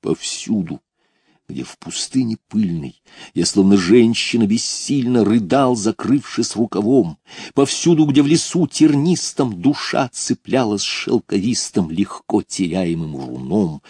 повсюду, где в пустыне пыльной я, словно женщина, бессильно рыдал, закрывшись рукавом, повсюду, где в лесу тернистом душа цеплялась шелковистым, легко теряемым руном,